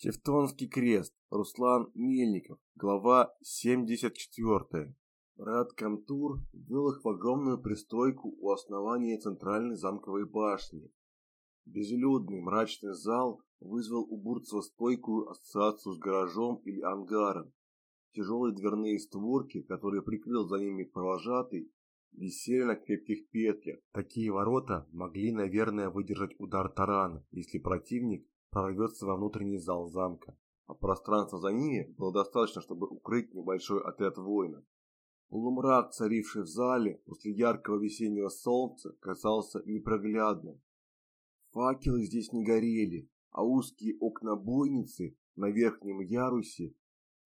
Тевтонский крест. Руслан Мельников. Глава 74. Рад Камтур ввел их в огромную пристройку у основания центральной замковой башни. Безлюдный мрачный зал вызвал у Бурцева стойкую ассоциацию с гаражом или ангаром. Тяжелые дверные створки, которые прикрыл за ними провожатый, висели на крепких петлях. Такие ворота могли, наверное, выдержать удар тарана, если противник прорвется во внутренний зал замка, а пространства за ними было достаточно, чтобы укрыть небольшой отряд воинов. Полумрак, царивший в зале после яркого весеннего солнца, казался непроглядным. Факелы здесь не горели, а узкие окна бойницы на верхнем ярусе,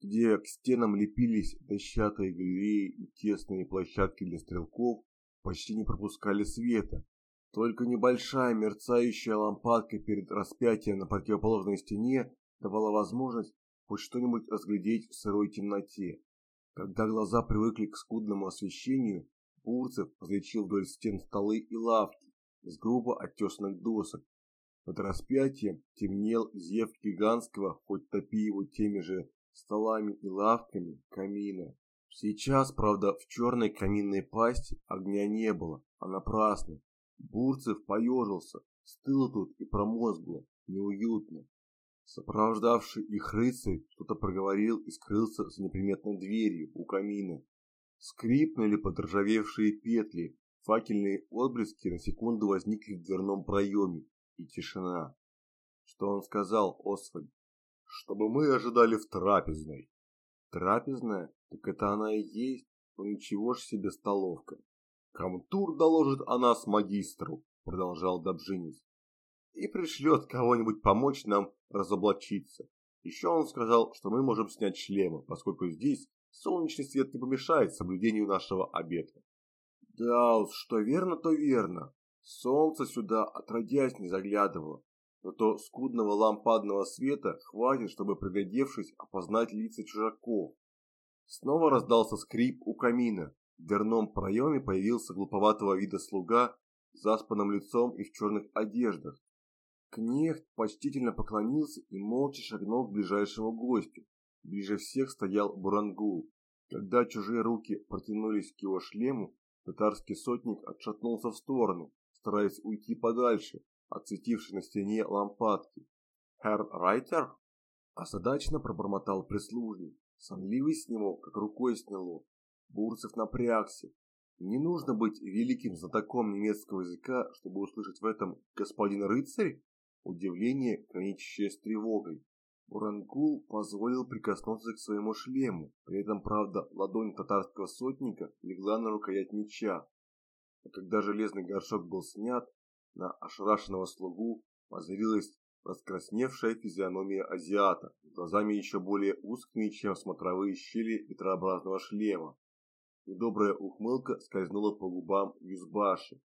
где к стенам лепились дощатые галереи и тесные площадки для стрелков, почти не пропускали света, только небольшая мерцающая лампадка перед распятием на противоположной стене давала возможность хоть что-нибудь разглядеть в сырой темноте. Когда глаза привыкли к скудному освещению, Бурцев различил вдоль стен столы и лавки из грубо оттесанных досок. Под распятием темнел зев гигантского, хоть топи его теми же столами и лавками, камина. Сейчас, правда, в черной каминной пасти огня не было, а напрасно. Бурцев поежился, стыло тут и промозгло, неуютно. Сопровождавший их рыцарь что-то проговорил и скрылся за неприметной дверью у камина. Скрипнули подржавевшие петли, факельные отблески на секунду возникли в дверном проеме, и тишина. Что он сказал, Освальд? Чтобы мы ожидали в трапезной. Трапезная? Так это она и есть, ну ничего ж себе столовка. Камтур доложит о нас магистру, продолжал Добжинец, и пришлет кого-нибудь помочь нам разоблачиться. Еще он сказал, что мы можем снять шлемы, поскольку здесь солнечный свет не помешает соблюдению нашего обета. Да уж, что верно, то верно. Солнце сюда отродясь не заглядывало, но то скудного лампадного света хватит, чтобы, приглядевшись, опознать лица чужаков. Снова раздался скрип у камина, в дверном проеме появился глуповатого вида слуга с заспанным лицом и в черных одеждах. Кнехт почтительно поклонился и молча шагнул к ближайшему гостю. Ближе всех стоял Бурангул. Когда чужие руки протянулись к его шлему, татарский сотник отшатнулся в сторону, стараясь уйти подальше от светившей на стене лампадки. «Herr Райтер?» Озадачно пробормотал прислужник. Сонливый с него, как рукой сняло. Бурцев напрягся. Не нужно быть великим знатоком немецкого языка, чтобы услышать в этом «господин рыцарь» удивление, граничащее с тревогой. Урангул позволил прикоснуться к своему шлему, при этом, правда, ладонь татарского сотника легла на рукоять меча. А когда железный горшок был снят, на ошарашенного слугу воззрилась раскрасневшая физиономия азиата, глазами еще более узкими, чем смотровые щели ветрообразного шлема. Недобрая ухмылка скользнула по губам Юзбаши.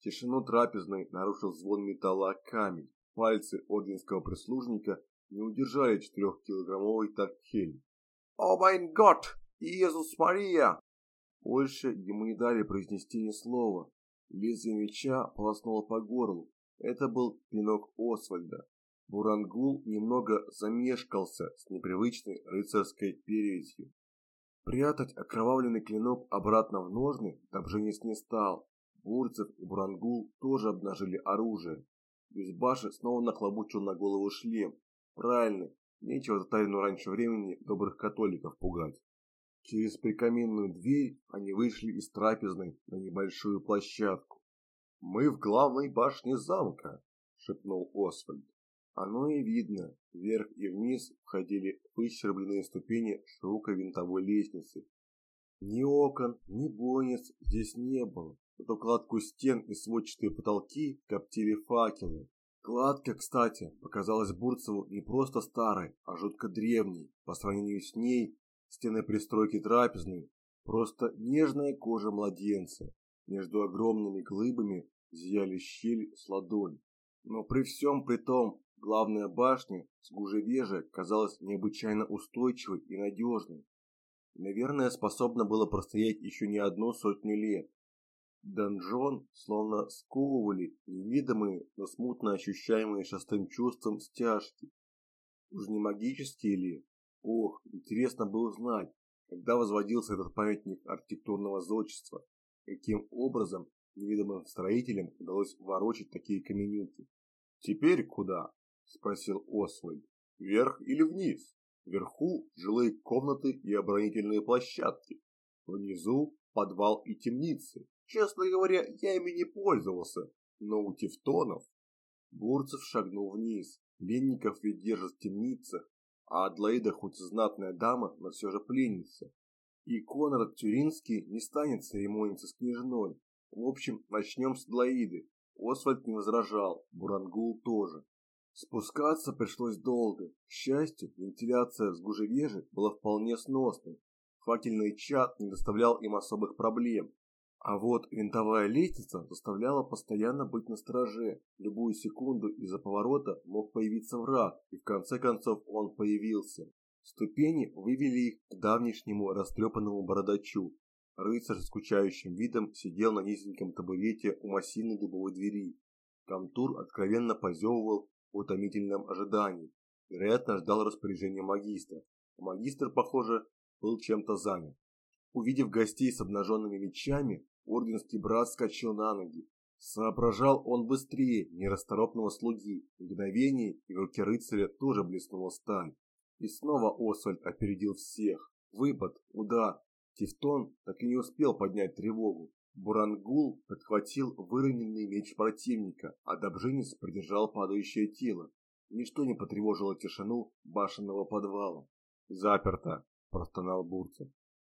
Тишину трапезной нарушил звон металла о камень. Пальцы орденского прислужника не удержали четырехкилограммовый такхель. «О майн год! Иисус Мария!» Больше ему не дали произнести ни слова. Лезвие меча полоснуло по горлу. Это был клинок Освальда. Бурангул немного замешкался с непривычной рыцарской перевесью. Прятать окровавленный клинок обратно в ножны Добженец не стал. Бурцев и Бурангул тоже обнажили оружие. Юзбаши снова нахлобучил на голову шлем. Правильно, нечего затаренную раньше времени добрых католиков пугать. Через прикаменную дверь они вышли из трапезной на небольшую площадку. «Мы в главной башне замка», — шепнул Освальд. Оно и видно, вверх и вниз входили выщербленные ступени широкой винтовой лестницы. Ни окон, ни бойниц здесь не было, зато кладку стен и сводчатые потолки коптили факелы. Кладка, кстати, показалась Бурцеву не просто старой, а жутко древней. По сравнению с ней, стены пристройки трапезной, просто нежная кожа младенца. Между огромными глыбами зияли щель с ладонь. Но при всем при том, Главная башня с Гужевежа казалась необычайно устойчивой и надежной. Наверное, способна была простоять еще не одну сотню лет. Донжон словно сковывали невидимые, но смутно ощущаемые шестым чувством стяжки. Уж не магические ли? Ох, интересно было узнать, когда возводился этот памятник архитектурного зодчества, каким образом невидимым строителям удалось ворочать такие каменюки. «Теперь куда?» – спросил Освальд. «Вверх или вниз?» Вверху жилые комнаты и оборонительные площадки. Внизу подвал и темницы. Честно говоря, я ими не пользовался, но у тевтонов... Бурцев шагнул вниз. Ленников ведь держат в темницах, а Адлоида хоть знатная дама, но все же пленница. И Конрад Тюринский не станет церемониться с княжной. В общем, начнем с Адлоиды. Освальд не возражал, Бурангул тоже. Спускаться пришлось долго. К счастью, вентиляция с гужевежи была вполне сносной. Факельный чат не доставлял им особых проблем. А вот винтовая лестница заставляла постоянно быть на страже. Любую секунду из-за поворота мог появиться враг, и в конце концов он появился. Ступени вывели их к давнишнему растрепанному бородачу. Рыцарь с скучающим видом сидел на низеньком табурете у массивной дубовой двери. Камтур откровенно позевывал в утомительном ожидании. Вероятно, ждал распоряжения магистра. Магистр, похоже, был чем-то занят. Увидев гостей с обнаженными мечами, орденский брат скачал на ноги. Соображал он быстрее нерасторопного слуги. Мгновение, и в руке рыцаря тоже блеснула сталь. И снова Освальд опередил всех. Выпад, удар. Тевтон так и не успел поднять тревогу. Бурангул подхватил выроненный меч противника, а Добжинец придержал падающее тело. Ничто не потревожило тишину башенного подвала. «Заперто!» – простонал Бурцев.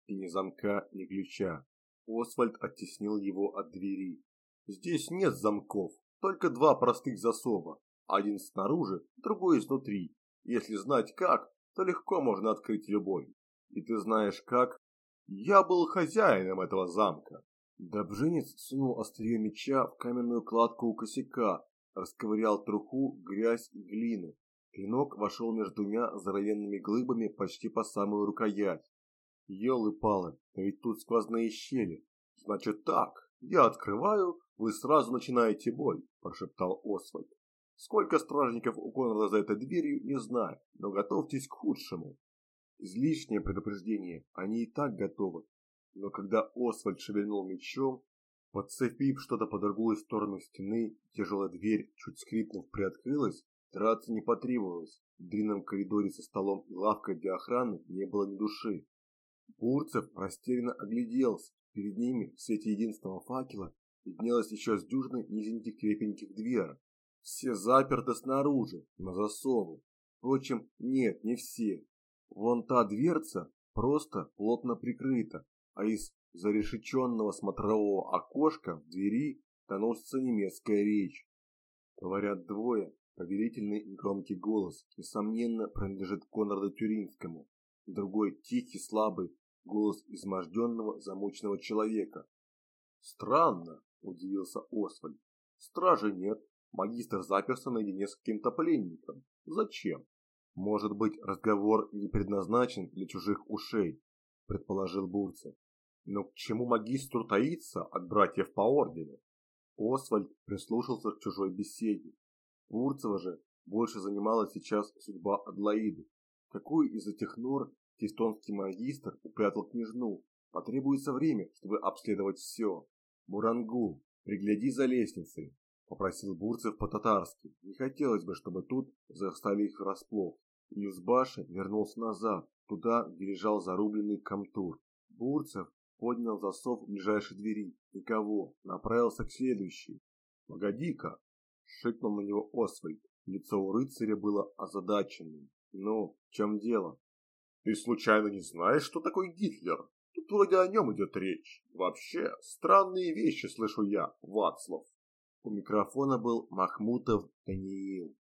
И ни замка, ни ключа. Освальд оттеснил его от двери. «Здесь нет замков, только два простых засова. Один снаружи, другой изнутри. Если знать как, то легко можно открыть любой. И ты знаешь как? Я был хозяином этого замка. Добжинец сунул острие меча в каменную кладку у косяка, расковырял труху, грязь и глину. Клинок вошел между двумя здоровенными глыбами почти по самую рукоять. Елы-палы, ведь тут сквозные щели. Значит так, я открываю, вы сразу начинаете бой, прошептал Освальд. Сколько стражников у Конрада за этой дверью, не знаю, но готовьтесь к худшему. Излишнее предупреждение, они и так готовы. Но когда Освальд шевельнул мечом, подцепив что-то по другую сторону стены, тяжелая дверь, чуть скрипнув, приоткрылась, драться не потребовалось. В длинном коридоре со столом и лавкой для охраны не было ни души. Бурцев растерянно огляделся. Перед ними в свете единственного факела виднелось еще с дюжиной низеньких крепеньких дверок. Все заперты снаружи, на засовы. Впрочем, нет, не все. Вон та дверца просто плотно прикрыта, а из зарешеченного смотрового окошка в двери доносится немецкая речь. Говорят двое, повелительный и громкий голос, несомненно, принадлежит Конраду Тюринскому. Другой тихий, слабый, голос изможденного, замученного человека. «Странно», – удивился Освальд. «Стражи нет, магистр заперся наедине с каким-то пленником. Зачем?» «Может быть, разговор не предназначен для чужих ушей», – предположил Бурцев. «Но к чему магистру таиться от братьев по ордену?» Освальд прислушался к чужой беседе. Бурцева же больше занимала сейчас судьба Адлоиды. Какую из этих нор тевтонский магистр упрятал княжну? Потребуется время, чтобы обследовать все. Бурангул, пригляди за лестницей, попросил Бурцев по-татарски. Не хотелось бы, чтобы тут застали их врасплох. Юзбаша вернулся назад, туда, где лежал зарубленный камтур. Бурцев поднял засов ближайшей двери. Никого. Направился к следующей. «Погоди-ка!» – шикнул на него Освальд. Лицо у рыцаря было озадаченным. «Ну, в чем дело?» «Ты случайно не знаешь, что такое Гитлер? Тут вроде о нем идет речь. Вообще, странные вещи слышу я, Вацлав». У микрофона был Махмутов Даниил.